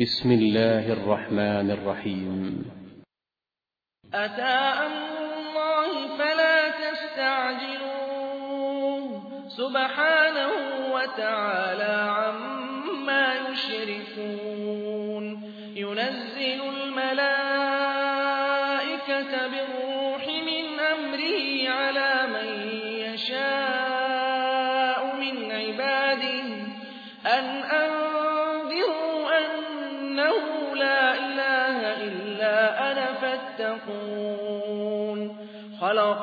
بسم الله الرحمن الرحيم. أتى أمر الله فلا تستعجلوه. سبحانه وتعالى عما يشركون. ينزل الملائكة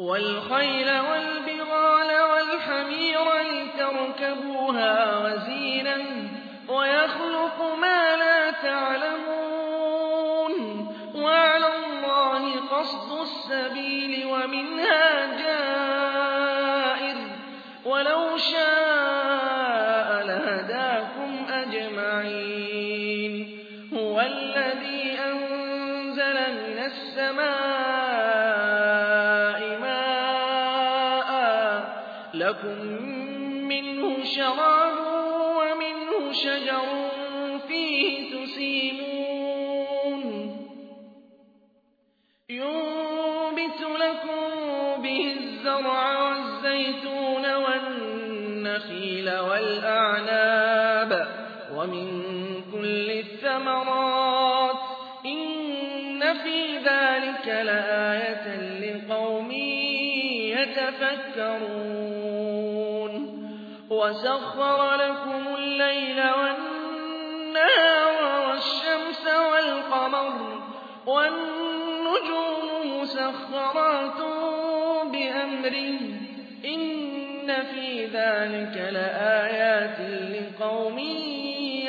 والخيل والبغال والحمير لتركبوها وزينا ويخلق ما لا تعلمون وعلى الله قصد السبيل ومنها جائر ومن كل الثمرات إن في ذلك لآية لقوم يتفكرون وسخر لكم الليل والنهار والشمس والقمر والنجوم مسخرات بأمره إن في ذلك لآيات لقوم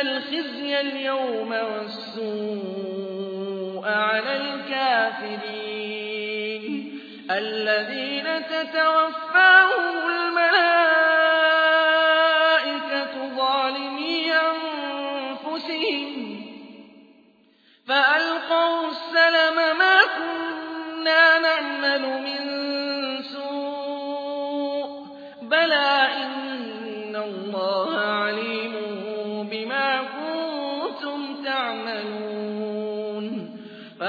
الْخِزْيَ الْيَوْمَ وَالسُّوءَ عَلَى الْكَافِرِينَ. الَّذِينَ تَتَوَفَّاهُمُ الْمَلَائِكَةُ ظَالِمِي أَنفُسِهِمْ. فَأَلْقَوْا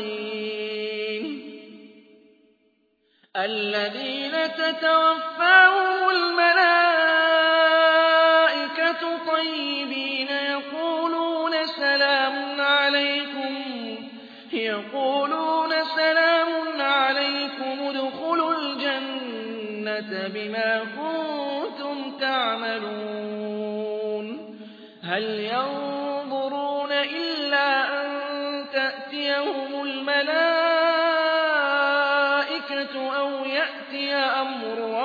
الْمُتَّقِينَ الَّذِينَ تَتَوَفَّاهُمُ الْمَلَائِكَةُ طَيِّبِينَ يَقُولُونَ سَلَامٌ عَلَيْكُمُ. ادْخُلُوا الْجَنَّةَ بِمَا كُنتُمْ تَعْمَلُونَ. هَلْ يَنظُرُونَ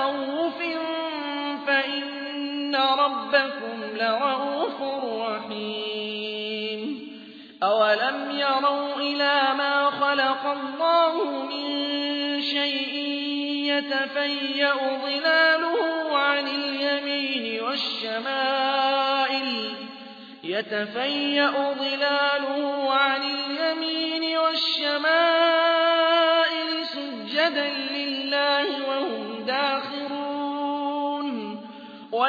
تخوف فإن ربكم لرءوف رحيم أولم يروا إلى ما خلق الله من شيء يتفيأ ظلاله عن اليمين والشمائل يتفيأ ظلاله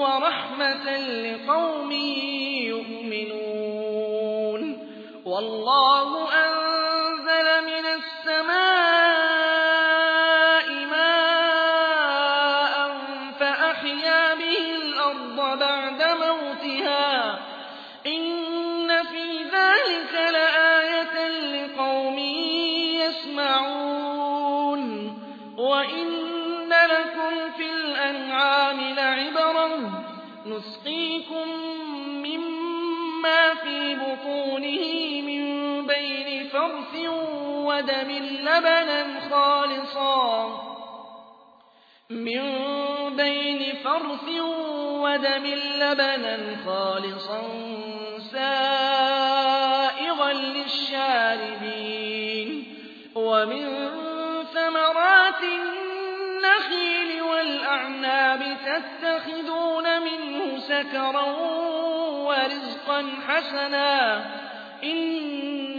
ورحمة لقوم يؤمنون. والله ودم لبنا خالصا من بين فرث ودم لبنا خالصا سائغا للشاربين ومن ثمرات النخيل والأعناب تتخذون منه سكرا ورزقا حسنا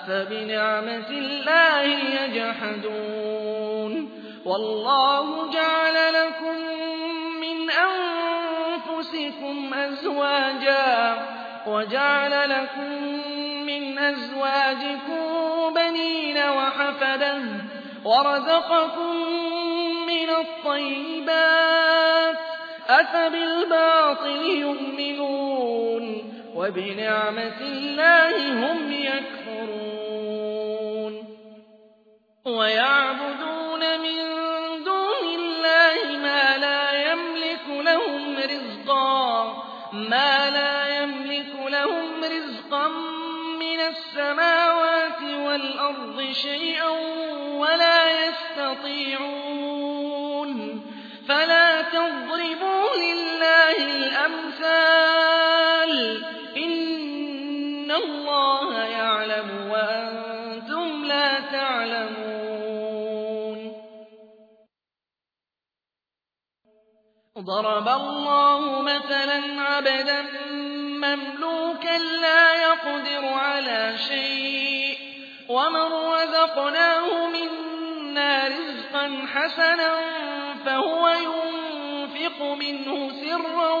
أفبنعمة الله يجحدون. والله جعل لكم من أنفسكم أزواجا وجعل لكم من أزواجكم بنين وحفدا ورزقكم من الطيبات. أفبالباطل يؤمنون. وبنعمة الله هم يكفرون. ويعبدون من دون الله ما لا يملك لهم رزقا ما لا يملك لهم رزقا من السماوات والأرض شيئا ولا يستطيعون. فلا تضربوا الله يعلم وأنتم لا تعلمون ضرب الله مثلا عبدا مملوكا لا يقدر على شيء ومن رزقناه منا رزقا حسنا فهو ينفق منه سرا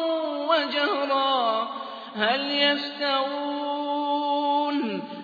وجهرا هل يستوون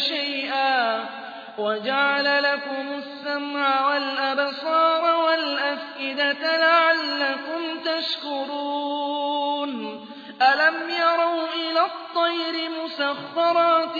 شيئا وجعل لكم السمع والأبصار والأفئدة لعلكم تشكرون. ألم يروا إلى الطير مسخرات